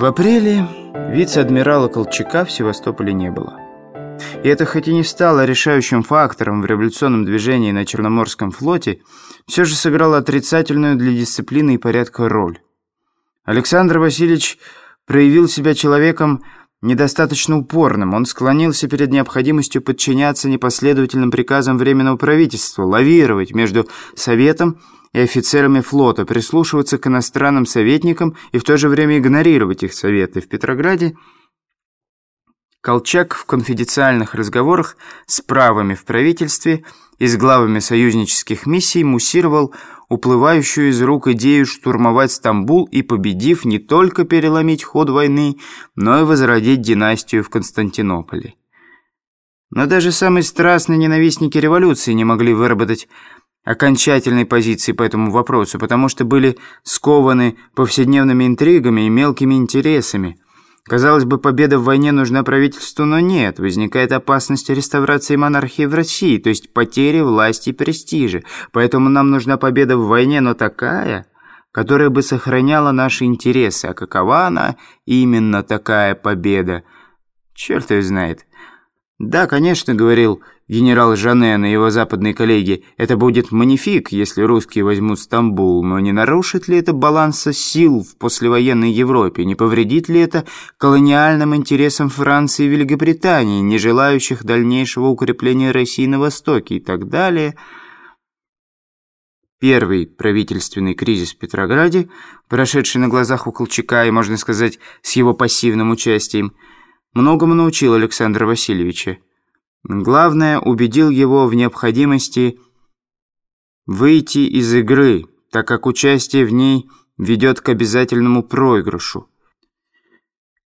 В апреле вице-адмирала Колчака в Севастополе не было. И это хоть и не стало решающим фактором в революционном движении на Черноморском флоте, все же сыграло отрицательную для дисциплины и порядка роль. Александр Васильевич проявил себя человеком недостаточно упорным. Он склонился перед необходимостью подчиняться непоследовательным приказам Временного правительства, лавировать между Советом и офицерами флота, прислушиваться к иностранным советникам и в то же время игнорировать их советы. В Петрограде Колчак в конфиденциальных разговорах с правыми в правительстве и с главами союзнических миссий муссировал уплывающую из рук идею штурмовать Стамбул и, победив, не только переломить ход войны, но и возродить династию в Константинополе. Но даже самые страстные ненавистники революции не могли выработать окончательной позиции по этому вопросу, потому что были скованы повседневными интригами и мелкими интересами – Казалось бы, победа в войне нужна правительству, но нет. Возникает опасность реставрации монархии в России, то есть потери власти и престижа. Поэтому нам нужна победа в войне, но такая, которая бы сохраняла наши интересы. А какова она именно такая победа? Черт ее знает. Да, конечно, говорил генерал Жанен и его западные коллеги, это будет манифик, если русские возьмут Стамбул, но не нарушит ли это баланса сил в послевоенной Европе, не повредит ли это колониальным интересам Франции и Великобритании, не желающих дальнейшего укрепления России на Востоке и так далее. Первый правительственный кризис в Петрограде, прошедший на глазах у Колчака и, можно сказать, с его пассивным участием, многому научил Александра Васильевича. Главное, убедил его в необходимости выйти из игры, так как участие в ней ведет к обязательному проигрышу.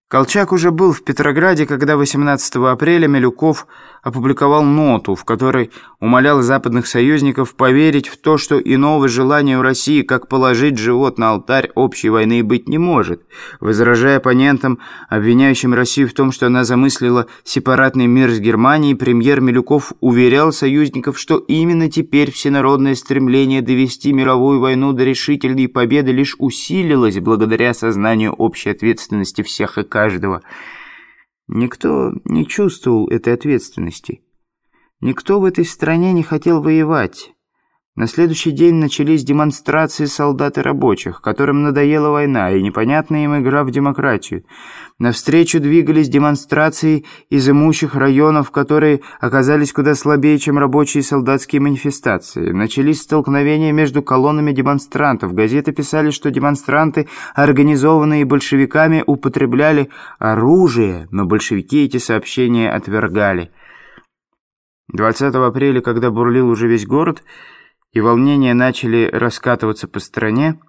Колчак уже был в Петрограде, когда 18 апреля Милюков опубликовал ноту, в которой умолял западных союзников поверить в то, что иного желания у России, как положить живот на алтарь общей войны, быть не может, возражая оппонентам, обвиняющим Россию в том, что она замыслила сепаратный мир с Германией, премьер Милюков уверял союзников, что именно теперь всенародное стремление довести мировую войну до решительной победы лишь усилилось благодаря сознанию общей ответственности всех и каждого. Никто не чувствовал этой ответственности. Никто в этой стране не хотел воевать. На следующий день начались демонстрации солдат и рабочих, которым надоела война и непонятная им игра в демократию. Навстречу двигались демонстрации из имущих районов, которые оказались куда слабее, чем рабочие и солдатские манифестации. Начались столкновения между колоннами демонстрантов. Газеты писали, что демонстранты, организованные большевиками, употребляли оружие, но большевики эти сообщения отвергали. 20 апреля, когда бурлил уже весь город, и волнения начали раскатываться по стране,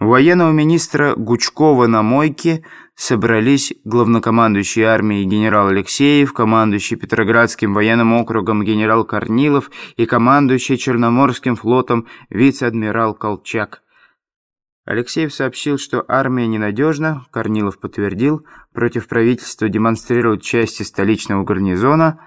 у военного министра Гучкова на мойке собрались главнокомандующий армией генерал Алексеев, командующий Петроградским военным округом генерал Корнилов и командующий Черноморским флотом вице-адмирал Колчак. Алексеев сообщил, что армия ненадежна, Корнилов подтвердил, против правительства демонстрируют части столичного гарнизона.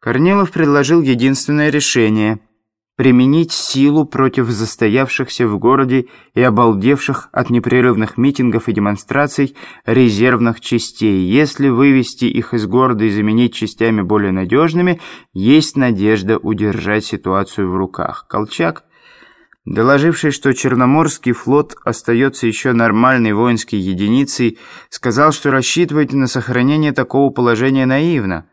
Корнилов предложил единственное решение – применить силу против застоявшихся в городе и обалдевших от непрерывных митингов и демонстраций резервных частей. Если вывести их из города и заменить частями более надежными, есть надежда удержать ситуацию в руках. Колчак, доложивший, что Черноморский флот остается еще нормальной воинской единицей, сказал, что рассчитывать на сохранение такого положения наивно.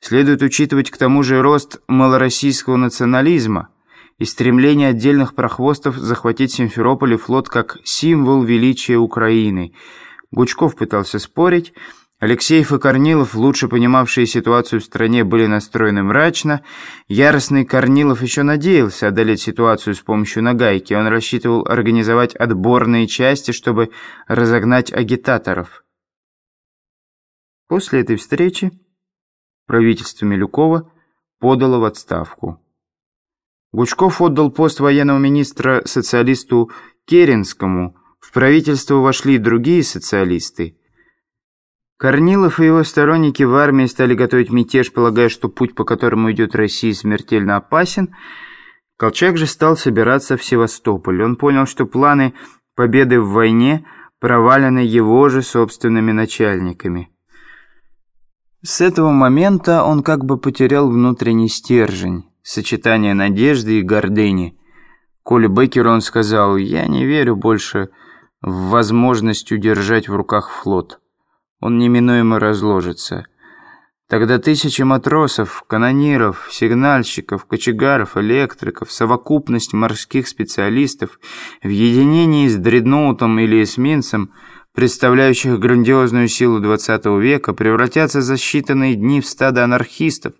Следует учитывать к тому же рост малороссийского национализма – и стремление отдельных прохвостов захватить Симферополь и флот как символ величия Украины. Гучков пытался спорить, Алексеев и Корнилов, лучше понимавшие ситуацию в стране, были настроены мрачно. Яростный Корнилов еще надеялся одолеть ситуацию с помощью нагайки. Он рассчитывал организовать отборные части, чтобы разогнать агитаторов. После этой встречи правительство Милюкова подало в отставку. Гучков отдал пост военного министра социалисту Керенскому. В правительство вошли другие социалисты. Корнилов и его сторонники в армии стали готовить мятеж, полагая, что путь, по которому идет Россия, смертельно опасен. Колчак же стал собираться в Севастополь. Он понял, что планы победы в войне проваленный его же собственными начальниками. С этого момента он как бы потерял внутренний стержень, сочетание надежды и гордыни. Коле Беккеру он сказал, «Я не верю больше в возможность удержать в руках флот. Он неминуемо разложится». Тогда тысячи матросов, канониров, сигнальщиков, кочегаров, электриков, совокупность морских специалистов в единении с дредноутом или эсминцем, представляющих грандиозную силу XX века, превратятся за считанные дни в стадо анархистов,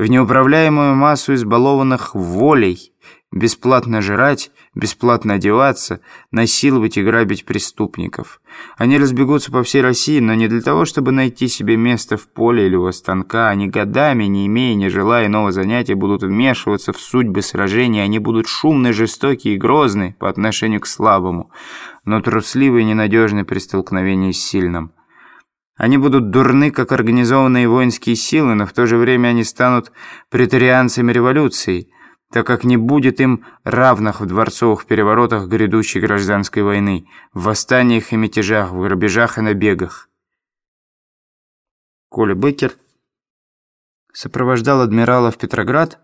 в неуправляемую массу избалованных волей, Бесплатно жрать, бесплатно одеваться, насиловать и грабить преступников. Они разбегутся по всей России, но не для того, чтобы найти себе место в поле или у станка. Они годами, не имея, не желая иного занятия, будут вмешиваться в судьбы сражений. Они будут шумны, жестокие и грозны по отношению к слабому, но трусливы и ненадежны при столкновении с сильным. Они будут дурны, как организованные воинские силы, но в то же время они станут претарианцами революции – так как не будет им равных в дворцовых переворотах грядущей гражданской войны, в восстаниях и мятежах, в грабежах и набегах. Коля Беккер сопровождал адмирала в Петроград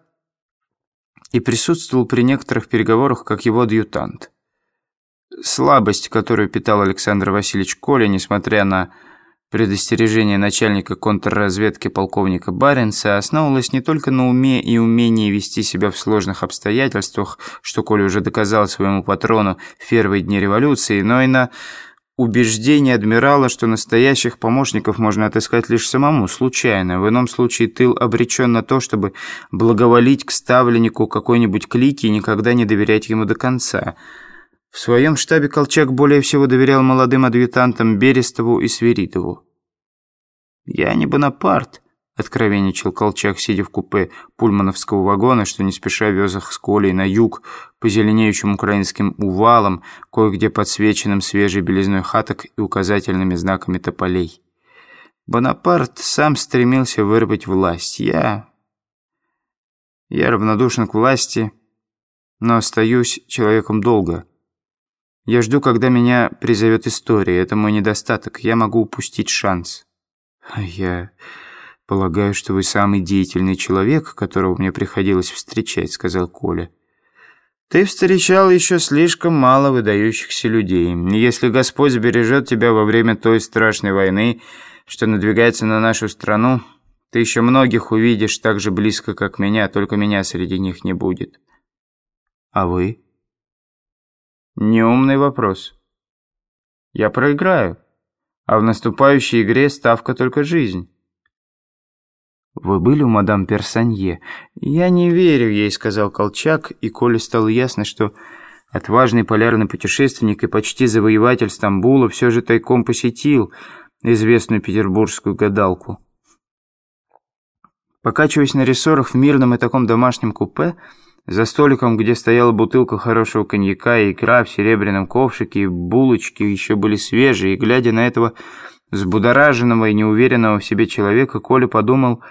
и присутствовал при некоторых переговорах как его адъютант. Слабость, которую питал Александр Васильевич Коля, несмотря на Предостережение начальника контрразведки полковника Баренца основывалось не только на уме и умении вести себя в сложных обстоятельствах, что Коля уже доказал своему патрону в первые дни революции, но и на убеждении адмирала, что настоящих помощников можно отыскать лишь самому, случайно. В ином случае тыл обречен на то, чтобы благоволить к ставленнику какой-нибудь клики и никогда не доверять ему до конца – в своем штабе Колчак более всего доверял молодым адъютантам Берестову и Сверидову. «Я не Бонапарт», — откровенничал Колчак, сидя в купе пульмановского вагона, что не спеша вез их с Колей на юг по зеленеющим украинским увалам, кое-где подсвеченным свежей белизной хаток и указательными знаками тополей. Бонапарт сам стремился вырвать власть. Я... Я равнодушен к власти, но остаюсь человеком долго. Я жду, когда меня призовет история. Это мой недостаток. Я могу упустить шанс. А я полагаю, что вы самый деятельный человек, которого мне приходилось встречать, сказал Коля. Ты встречал еще слишком мало выдающихся людей. Если Господь сбережет тебя во время той страшной войны, что надвигается на нашу страну, ты еще многих увидишь так же близко, как меня, только меня среди них не будет. А вы? Неумный вопрос. Я проиграю, а в наступающей игре ставка только жизнь. «Вы были у мадам Персанье?» «Я не верю ей», — сказал Колчак, и Коле стало ясно, что отважный полярный путешественник и почти завоеватель Стамбула все же тайком посетил известную петербургскую гадалку. Покачиваясь на рессорах в мирном и таком домашнем купе, за столиком, где стояла бутылка хорошего коньяка и икра в серебряном ковшике, и булочки еще были свежие, и, глядя на этого взбудораженного и неуверенного в себе человека, Коля подумал,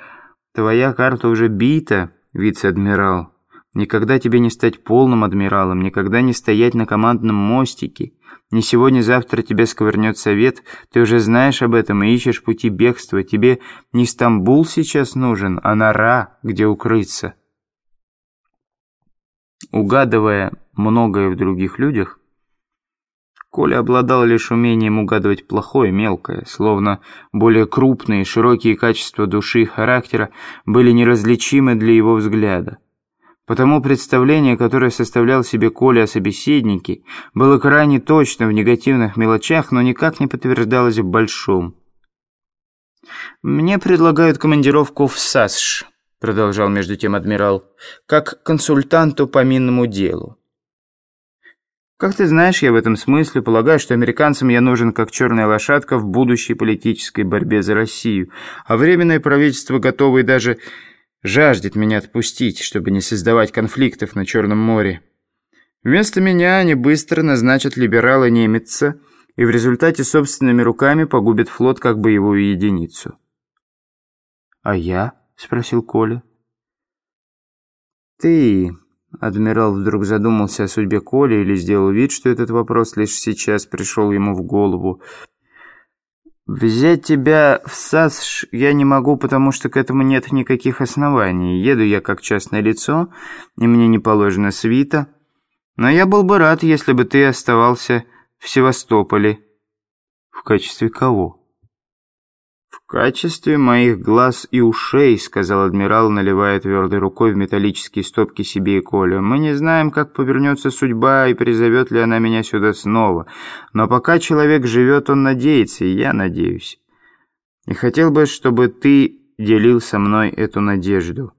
«Твоя карта уже бита, вице-адмирал. Никогда тебе не стать полным адмиралом, никогда не стоять на командном мостике. Не сегодня-завтра тебе сковырнет совет, ты уже знаешь об этом и ищешь пути бегства. Тебе не Стамбул сейчас нужен, а нора, где укрыться». Угадывая многое в других людях, Коля обладал лишь умением угадывать плохое, мелкое, словно более крупные, широкие качества души и характера были неразличимы для его взгляда. Потому представление, которое составлял себе Коля о собеседнике, было крайне точно в негативных мелочах, но никак не подтверждалось в большом. «Мне предлагают командировку в САСШ», продолжал между тем адмирал, как консультанту по минному делу. Как ты знаешь, я в этом смысле полагаю, что американцам я нужен как черная лошадка в будущей политической борьбе за Россию, а временное правительство готово и даже жаждет меня отпустить, чтобы не создавать конфликтов на Черном море. Вместо меня они быстро назначат либерала-немеца и в результате собственными руками погубят флот как боевую единицу. А я? — спросил Коля. «Ты Адмирал вдруг задумался о судьбе Коли или сделал вид, что этот вопрос лишь сейчас пришел ему в голову. «Взять тебя в САСШ я не могу, потому что к этому нет никаких оснований. Еду я как частное лицо, и мне не положено свита. Но я был бы рад, если бы ты оставался в Севастополе». «В качестве кого?» «В качестве моих глаз и ушей», — сказал адмирал, наливая твердой рукой в металлические стопки себе и Коле. «Мы не знаем, как повернется судьба и призовет ли она меня сюда снова. Но пока человек живет, он надеется, и я надеюсь. И хотел бы, чтобы ты делил со мной эту надежду».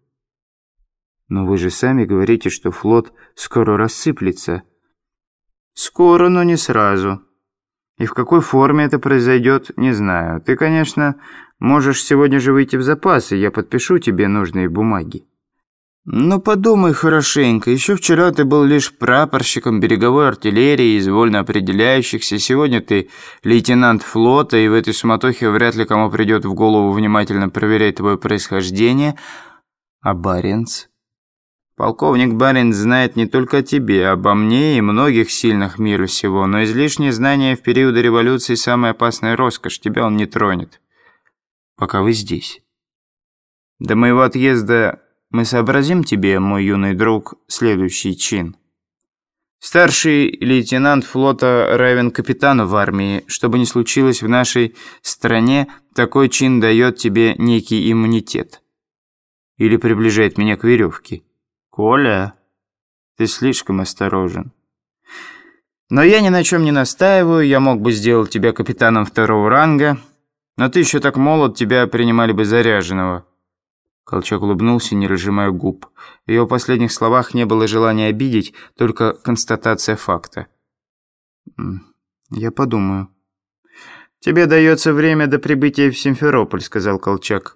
«Но вы же сами говорите, что флот скоро рассыплется». «Скоро, но не сразу». И в какой форме это произойдет, не знаю. Ты, конечно, можешь сегодня же выйти в запас, и я подпишу тебе нужные бумаги. Но подумай хорошенько. Еще вчера ты был лишь прапорщиком береговой артиллерии из вольно определяющихся. Сегодня ты лейтенант флота, и в этой суматохе вряд ли кому придет в голову внимательно проверять твое происхождение. А Баренц? Полковник Барин знает не только о тебе, обо мне и многих сильных мира сего, но излишнее знание в периоды революции – самая опасная роскошь, тебя он не тронет. Пока вы здесь. До моего отъезда мы сообразим тебе, мой юный друг, следующий чин. Старший лейтенант флота равен капитану в армии. Что бы ни случилось в нашей стране, такой чин дает тебе некий иммунитет. Или приближает меня к веревке. «Коля, ты слишком осторожен. Но я ни на чем не настаиваю, я мог бы сделать тебя капитаном второго ранга, но ты еще так молод, тебя принимали бы заряженного». Колчак улыбнулся, не разжимая губ. В его последних словах не было желания обидеть, только констатация факта. «Я подумаю». «Тебе дается время до прибытия в Симферополь», — сказал Колчак.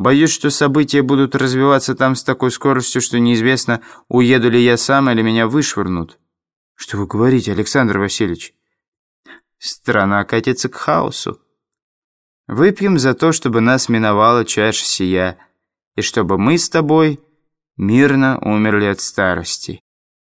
Боюсь, что события будут развиваться там с такой скоростью, что неизвестно, уеду ли я сам или меня вышвырнут. Что вы говорите, Александр Васильевич? Страна катится к хаосу. Выпьем за то, чтобы нас миновала чаша сия, и чтобы мы с тобой мирно умерли от старости.